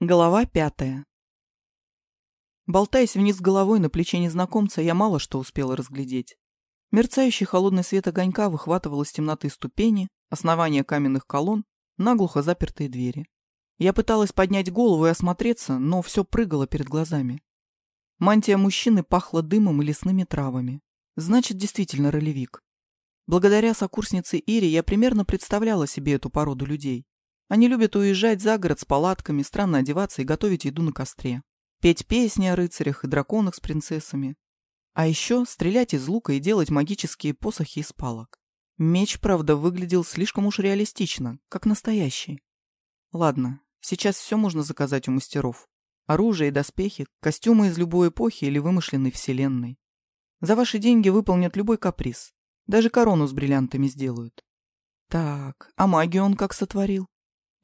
Глава пятая. Болтаясь вниз головой на плече незнакомца, я мало что успела разглядеть. Мерцающий холодный свет огонька выхватывал из темноты ступени, основания каменных колонн, наглухо запертые двери. Я пыталась поднять голову и осмотреться, но все прыгало перед глазами. Мантия мужчины пахла дымом и лесными травами. Значит, действительно ролевик. Благодаря сокурснице Ире я примерно представляла себе эту породу людей. Они любят уезжать за город с палатками, странно одеваться и готовить еду на костре. Петь песни о рыцарях и драконах с принцессами. А еще стрелять из лука и делать магические посохи из палок. Меч, правда, выглядел слишком уж реалистично, как настоящий. Ладно, сейчас все можно заказать у мастеров. Оружие и доспехи, костюмы из любой эпохи или вымышленной вселенной. За ваши деньги выполнят любой каприз. Даже корону с бриллиантами сделают. Так, а магию он как сотворил?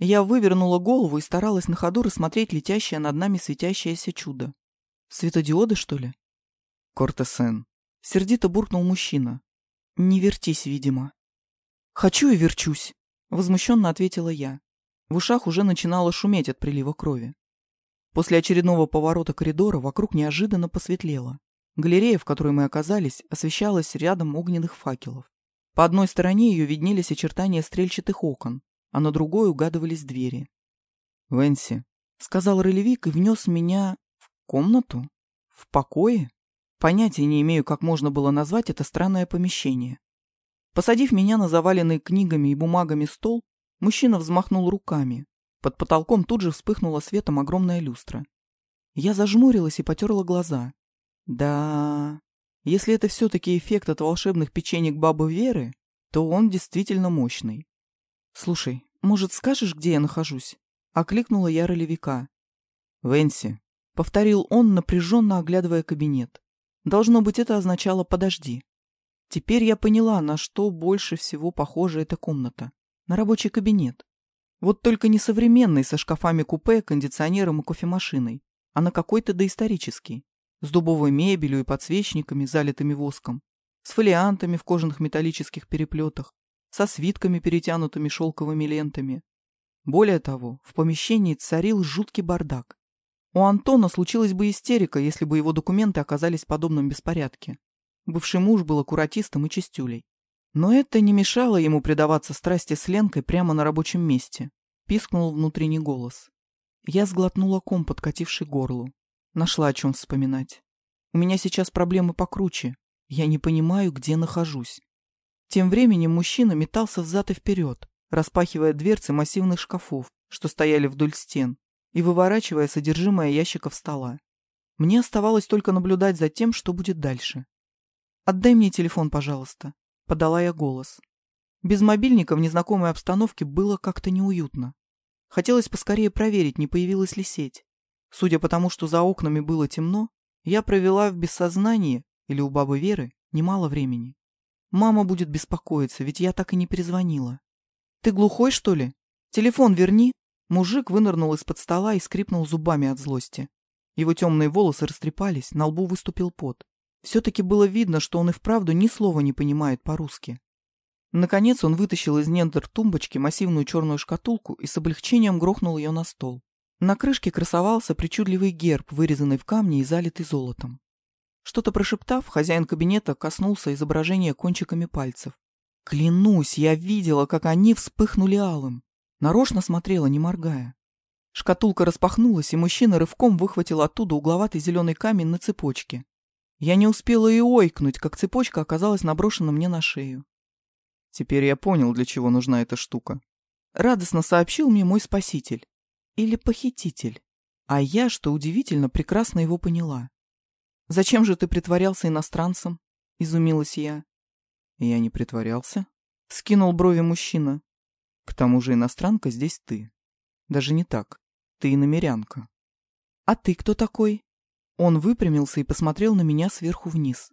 Я вывернула голову и старалась на ходу рассмотреть летящее над нами светящееся чудо. Светодиоды, что ли? Кортесен. Сердито буркнул мужчина. Не вертись, видимо. Хочу и верчусь, возмущенно ответила я. В ушах уже начинало шуметь от прилива крови. После очередного поворота коридора вокруг неожиданно посветлело. Галерея, в которой мы оказались, освещалась рядом огненных факелов. По одной стороне ее виднелись очертания стрельчатых окон, а на другой угадывались двери. «Венси», — сказал ролевик и внес меня в комнату? В покое? Понятия не имею, как можно было назвать это странное помещение. Посадив меня на заваленный книгами и бумагами стол, мужчина взмахнул руками. Под потолком тут же вспыхнула светом огромная люстра. Я зажмурилась и потерла глаза. Да, если это все-таки эффект от волшебных печенек бабы Веры, то он действительно мощный. «Слушай, может, скажешь, где я нахожусь?» — окликнула я ролевика. «Венси», — повторил он, напряженно оглядывая кабинет. Должно быть, это означало «подожди». Теперь я поняла, на что больше всего похожа эта комната. На рабочий кабинет. Вот только не современный, со шкафами-купе, кондиционером и кофемашиной, а на какой-то доисторический. С дубовой мебелью и подсвечниками, залитыми воском. С фолиантами в кожаных металлических переплетах со свитками, перетянутыми шелковыми лентами. Более того, в помещении царил жуткий бардак. У Антона случилась бы истерика, если бы его документы оказались в подобном беспорядке. Бывший муж был аккуратистом и чистюлей. Но это не мешало ему предаваться страсти с Ленкой прямо на рабочем месте. Пискнул внутренний голос. Я сглотнула ком, подкативший горлу. Нашла о чем вспоминать. У меня сейчас проблемы покруче. Я не понимаю, где нахожусь. Тем временем мужчина метался взад и вперед, распахивая дверцы массивных шкафов, что стояли вдоль стен, и выворачивая содержимое ящиков стола. Мне оставалось только наблюдать за тем, что будет дальше. «Отдай мне телефон, пожалуйста», — подала я голос. Без мобильника в незнакомой обстановке было как-то неуютно. Хотелось поскорее проверить, не появилась ли сеть. Судя по тому, что за окнами было темно, я провела в бессознании, или у бабы Веры, немало времени. Мама будет беспокоиться, ведь я так и не перезвонила. Ты глухой, что ли? Телефон верни. Мужик вынырнул из-под стола и скрипнул зубами от злости. Его темные волосы растрепались, на лбу выступил пот. Все-таки было видно, что он и вправду ни слова не понимает по-русски. Наконец он вытащил из недр тумбочки массивную черную шкатулку и с облегчением грохнул ее на стол. На крышке красовался причудливый герб, вырезанный в камне и залитый золотом. Что-то прошептав, хозяин кабинета коснулся изображения кончиками пальцев. Клянусь, я видела, как они вспыхнули алым. Нарочно смотрела, не моргая. Шкатулка распахнулась, и мужчина рывком выхватил оттуда угловатый зеленый камень на цепочке. Я не успела и ойкнуть, как цепочка оказалась наброшена мне на шею. Теперь я понял, для чего нужна эта штука. Радостно сообщил мне мой спаситель. Или похититель. А я, что удивительно, прекрасно его поняла. «Зачем же ты притворялся иностранцем?» — изумилась я. «Я не притворялся?» — скинул брови мужчина. «К тому же иностранка здесь ты. Даже не так. Ты иномерянка». «А ты кто такой?» Он выпрямился и посмотрел на меня сверху вниз.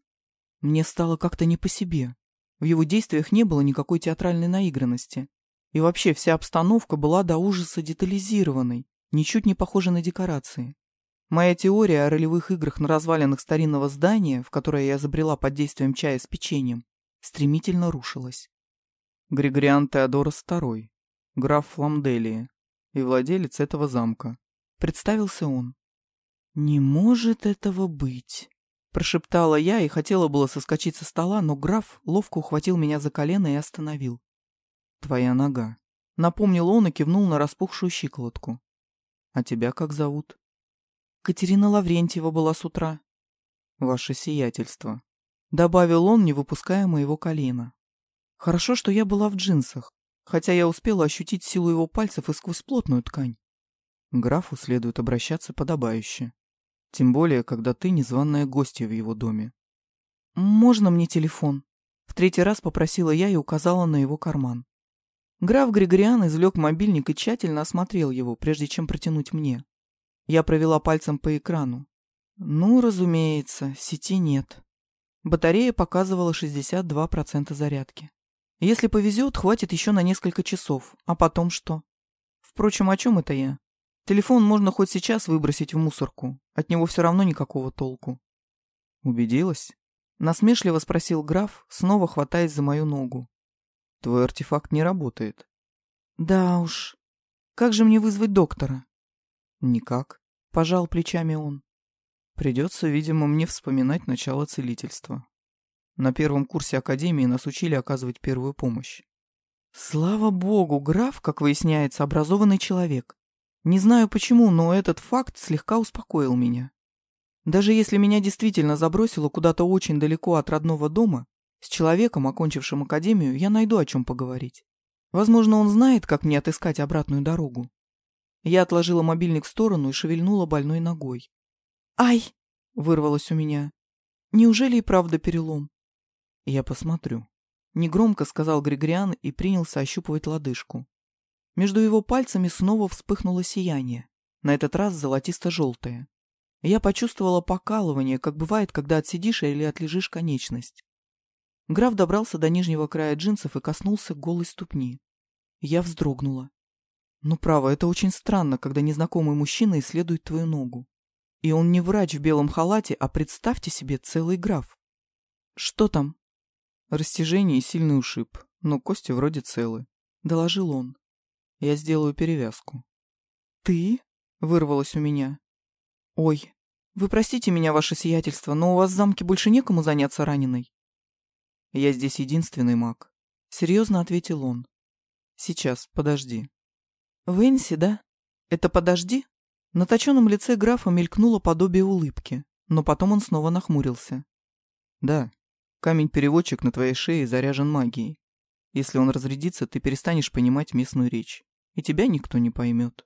Мне стало как-то не по себе. В его действиях не было никакой театральной наигранности. И вообще вся обстановка была до ужаса детализированной, ничуть не похожа на декорации. Моя теория о ролевых играх на развалинах старинного здания, в которое я забрела под действием чая с печеньем, стремительно рушилась. Григориан Теодорос II, граф Фламделии и владелец этого замка. Представился он. «Не может этого быть!» Прошептала я и хотела было соскочить со стола, но граф ловко ухватил меня за колено и остановил. «Твоя нога», — напомнил он и кивнул на распухшую щиколотку. «А тебя как зовут?» «Катерина Лаврентьева была с утра». «Ваше сиятельство», — добавил он, не выпуская моего колена. Хорошо, что я была в джинсах, хотя я успела ощутить силу его пальцев и сквозь плотную ткань. Графу следует обращаться подобающе. Тем более, когда ты незваная гостья в его доме. «Можно мне телефон?» В третий раз попросила я и указала на его карман. Граф Григориан извлек мобильник и тщательно осмотрел его, прежде чем протянуть мне. Я провела пальцем по экрану. Ну, разумеется, сети нет. Батарея показывала 62% зарядки. Если повезет, хватит еще на несколько часов. А потом что? Впрочем, о чем это я? Телефон можно хоть сейчас выбросить в мусорку. От него все равно никакого толку. Убедилась? Насмешливо спросил граф, снова хватаясь за мою ногу. Твой артефакт не работает. Да уж. Как же мне вызвать доктора? Никак. Пожал плечами он. Придется, видимо, мне вспоминать начало целительства. На первом курсе академии нас учили оказывать первую помощь. Слава богу, граф, как выясняется, образованный человек. Не знаю почему, но этот факт слегка успокоил меня. Даже если меня действительно забросило куда-то очень далеко от родного дома, с человеком, окончившим академию, я найду о чем поговорить. Возможно, он знает, как мне отыскать обратную дорогу. Я отложила мобильник в сторону и шевельнула больной ногой. «Ай!» — вырвалось у меня. «Неужели и правда перелом?» «Я посмотрю», — негромко сказал Григориан и принялся ощупывать лодыжку. Между его пальцами снова вспыхнуло сияние, на этот раз золотисто-желтое. Я почувствовала покалывание, как бывает, когда отсидишь или отлежишь конечность. Граф добрался до нижнего края джинсов и коснулся голой ступни. Я вздрогнула. Ну, право, это очень странно, когда незнакомый мужчина исследует твою ногу. И он не врач в белом халате, а представьте себе целый граф. Что там? Растяжение и сильный ушиб, но кости вроде целы, — доложил он. Я сделаю перевязку. Ты? Вырвалось у меня. Ой, вы простите меня, ваше сиятельство, но у вас в замке больше некому заняться раненой. Я здесь единственный маг. Серьезно ответил он. Сейчас, подожди. Венси, да? Это подожди? На точенном лице графа мелькнуло подобие улыбки, но потом он снова нахмурился. Да, камень-переводчик на твоей шее заряжен магией. Если он разрядится, ты перестанешь понимать местную речь и тебя никто не поймет.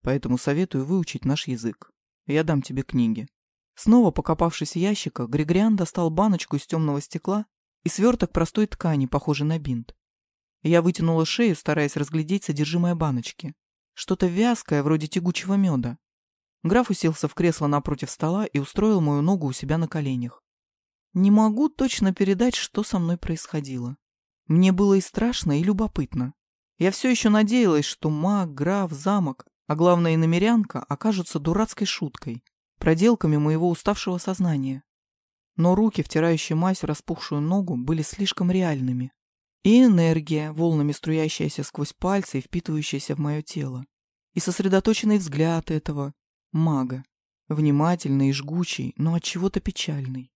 Поэтому советую выучить наш язык. Я дам тебе книги». Снова покопавшись в ящиках, Григориан достал баночку из темного стекла и сверток простой ткани, похожий на бинт. Я вытянула шею, стараясь разглядеть содержимое баночки. Что-то вязкое, вроде тягучего меда. Граф уселся в кресло напротив стола и устроил мою ногу у себя на коленях. Не могу точно передать, что со мной происходило. Мне было и страшно, и любопытно. Я все еще надеялась, что маг, граф, замок, а главное и намерянка окажутся дурацкой шуткой, проделками моего уставшего сознания. Но руки, втирающие мазь в распухшую ногу, были слишком реальными. И энергия, волнами струящаяся сквозь пальцы и впитывающаяся в мое тело. И сосредоточенный взгляд этого мага, внимательный и жгучий, но от чего-то печальный.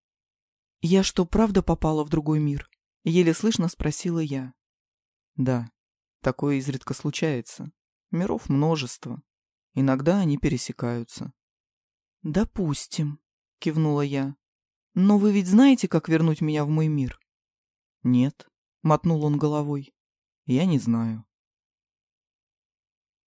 «Я что, правда попала в другой мир?» — еле слышно спросила я. «Да», Такое изредка случается. Миров множество. Иногда они пересекаются. «Допустим», — кивнула я. «Но вы ведь знаете, как вернуть меня в мой мир?» «Нет», — мотнул он головой. «Я не знаю».